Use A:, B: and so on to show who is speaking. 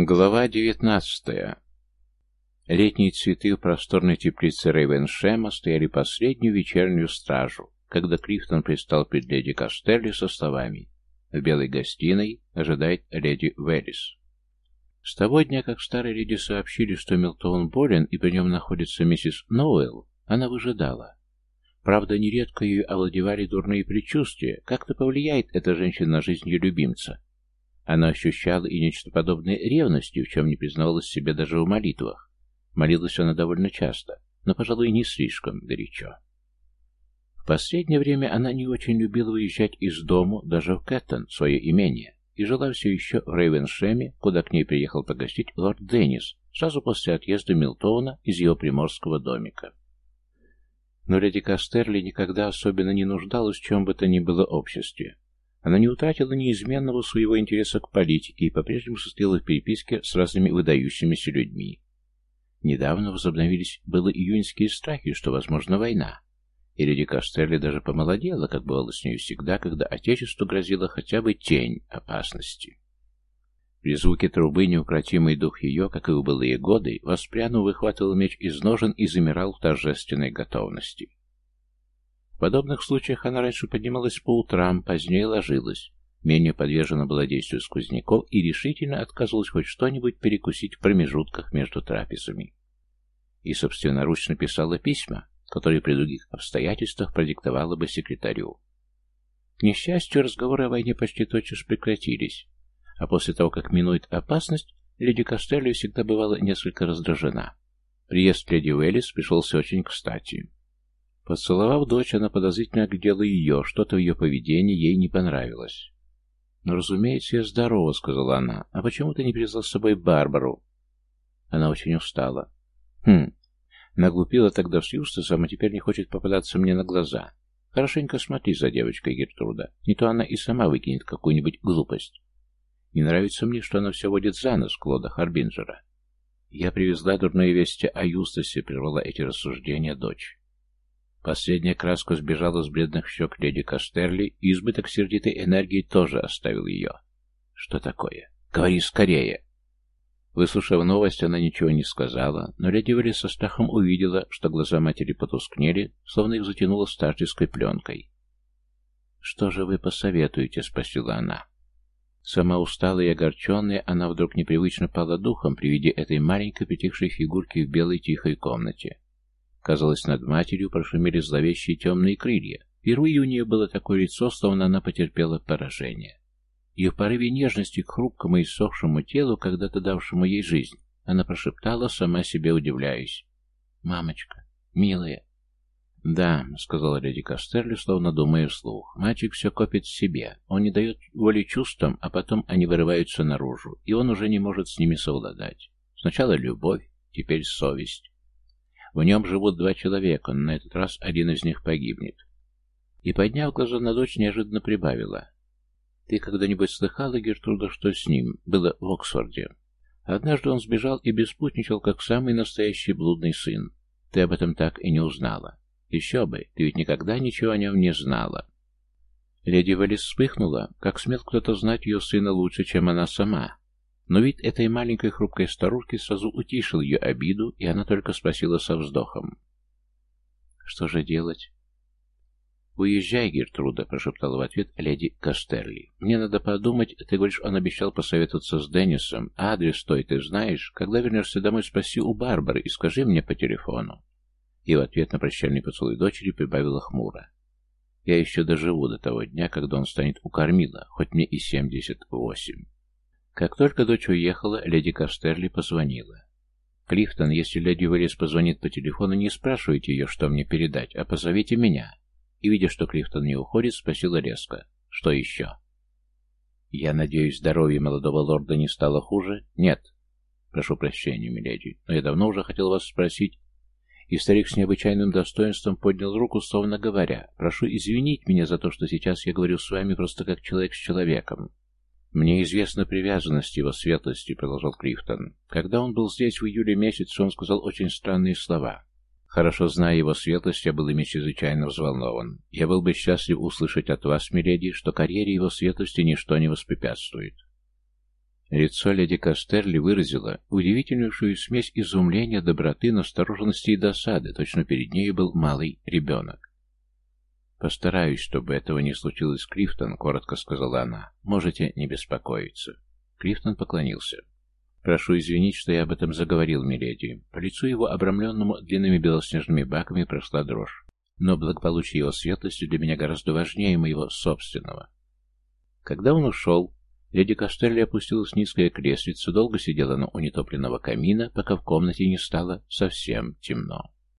A: Глава девятнадцатая. Летние цветы в просторной теплице Рейвеншема стояли последнюю вечернюю стражу, когда Клифтон пристал перед леди Кастерли со словами «В белой гостиной ожидает леди Веллис». С того дня, как старой леди сообщили, что Милтон болен и при нем находится миссис Ноуэлл, она выжидала. Правда, нередко ее овладевали дурные предчувствия, как-то повлияет эта женщина на жизнь ее любимца, она ощущала и нечто подобное ревности, в чем не признавалась себе даже в молитвах. Молилась она довольно часто, но, пожалуй, не слишком горячо. В последнее время она не очень любила уезжать из дому, даже в Кэттон, свое имение, и жила все еще в Рейвеншеме, куда к ней приехал погостить лорд Деннис, сразу после отъезда Милтона из его приморского домика. Но леди Кастерли никогда особенно не нуждалась в чем бы то ни было обществе. Она не утратила неизменного своего интереса к политике и по-прежнему состояла в переписке с разными выдающимися людьми. Недавно возобновились было июньские страхи, что возможна война. И леди Кастерли даже помолодела, как бывало с ней всегда, когда Отечеству грозила хотя бы тень опасности. При звуке трубы неукротимый дух ее, как и в былые годы, воспрянув, выхватывал меч из ножен и замирал в торжественной готовности. В подобных случаях она раньше поднималась по утрам, позднее ложилась, менее подвержена была действию сквозняков и решительно отказывалась хоть что-нибудь перекусить в промежутках между трапезами. И собственноручно писала письма, которые при других обстоятельствах продиктовала бы секретарю. К несчастью, разговоры о войне почти тотчас прекратились, а после того, как минует опасность, леди Костелли всегда бывала несколько раздражена. Приезд леди Уэллис пришелся очень кстати. Поцеловав дочь, она подозрительно оглядела ее, что-то в ее поведении ей не понравилось. «Ну, разумеется, я здорова», — сказала она. «А почему ты не привезла с собой Барбару?» Она очень устала. «Хм, наглупила тогда с Юстасом, а теперь не хочет попадаться мне на глаза. Хорошенько смотри за девочкой, Гертруда. Не то она и сама выкинет какую-нибудь глупость. Не нравится мне, что она все водит за нос Клода Харбинджера. Я привезла дурные вести о Юстасе, прервала эти рассуждения дочь. Последняя краска сбежала с бледных щек леди Кастерли, и избыток сердитой энергии тоже оставил ее. «Что такое? Говори скорее!» Выслушав новость, она ничего не сказала, но леди Вилли со страхом увидела, что глаза матери потускнели, словно их затянуло старческой пленкой. «Что же вы посоветуете?» — спросила она. Сама усталая и огорченная, она вдруг непривычно пала духом при виде этой маленькой притихшей фигурки в белой тихой комнате. Казалось, над матерью прошумели зловещие темные крылья. Впервые у нее было такое лицо, словно она потерпела поражение. И в порыве нежности к хрупкому и сохшему телу, когда-то давшему ей жизнь, она прошептала, сама себе удивляясь. «Мамочка, милая». «Да», — сказала леди Кастерли, словно думая вслух, — «мальчик все копит в себе. Он не дает воли чувствам, а потом они вырываются наружу, и он уже не может с ними совладать. Сначала любовь, теперь совесть. В нем живут два человека, но на этот раз один из них погибнет. И, подняв глаза на дочь, неожиданно прибавила. «Ты когда-нибудь слыхала, Гертруда, что с ним было в Оксфорде? Однажды он сбежал и беспутничал, как самый настоящий блудный сын. Ты об этом так и не узнала. Еще бы, ты ведь никогда ничего о нем не знала». Леди Валис вспыхнула, как смел кто-то знать ее сына лучше, чем она сама. Но вид этой маленькой хрупкой старушки сразу утишил ее обиду, и она только спросила со вздохом. «Что же делать?» «Уезжай, Гертруда», — прошептала в ответ леди Кастерли. «Мне надо подумать. Ты говоришь, он обещал посоветоваться с Деннисом. Адрес той ты знаешь? Когда вернешься домой, спроси у Барбары и скажи мне по телефону». И в ответ на прощальный поцелуй дочери прибавила хмуро. «Я еще доживу до того дня, когда он станет у кормила, хоть мне и семьдесят восемь». Как только дочь уехала, леди Кастерли позвонила. «Клифтон, если леди Уиллис позвонит по телефону, не спрашивайте ее, что мне передать, а позовите меня». И, видя, что Клифтон не уходит, спросила резко. «Что еще?» «Я надеюсь, здоровье молодого лорда не стало хуже?» «Нет». «Прошу прощения, миледи, но я давно уже хотел вас спросить». И старик с необычайным достоинством поднял руку, словно говоря, «Прошу извинить меня за то, что сейчас я говорю с вами просто как человек с человеком. «Мне известна привязанность его светлости», — продолжал Крифтон. «Когда он был здесь в июле месяце, он сказал очень странные слова. Хорошо зная его светлость, я был ими чрезвычайно взволнован. Я был бы счастлив услышать от вас, миледи, что карьере его светлости ничто не воспрепятствует». Лицо леди Кастерли выразило удивительную смесь изумления, доброты, настороженности и досады, точно перед ней был малый ребенок. «Постараюсь, чтобы этого не случилось, Клифтон», — коротко сказала она. «Можете не беспокоиться». Клифтон поклонился. «Прошу извинить, что я об этом заговорил, миледи». По лицу его, обрамленному длинными белоснежными баками, прошла дрожь. Но благополучие его светлости для меня гораздо важнее моего собственного. Когда он ушел, леди Костелли опустилась в низкое креслице, долго сидела на унитопленного камина, пока в комнате не стало совсем темно.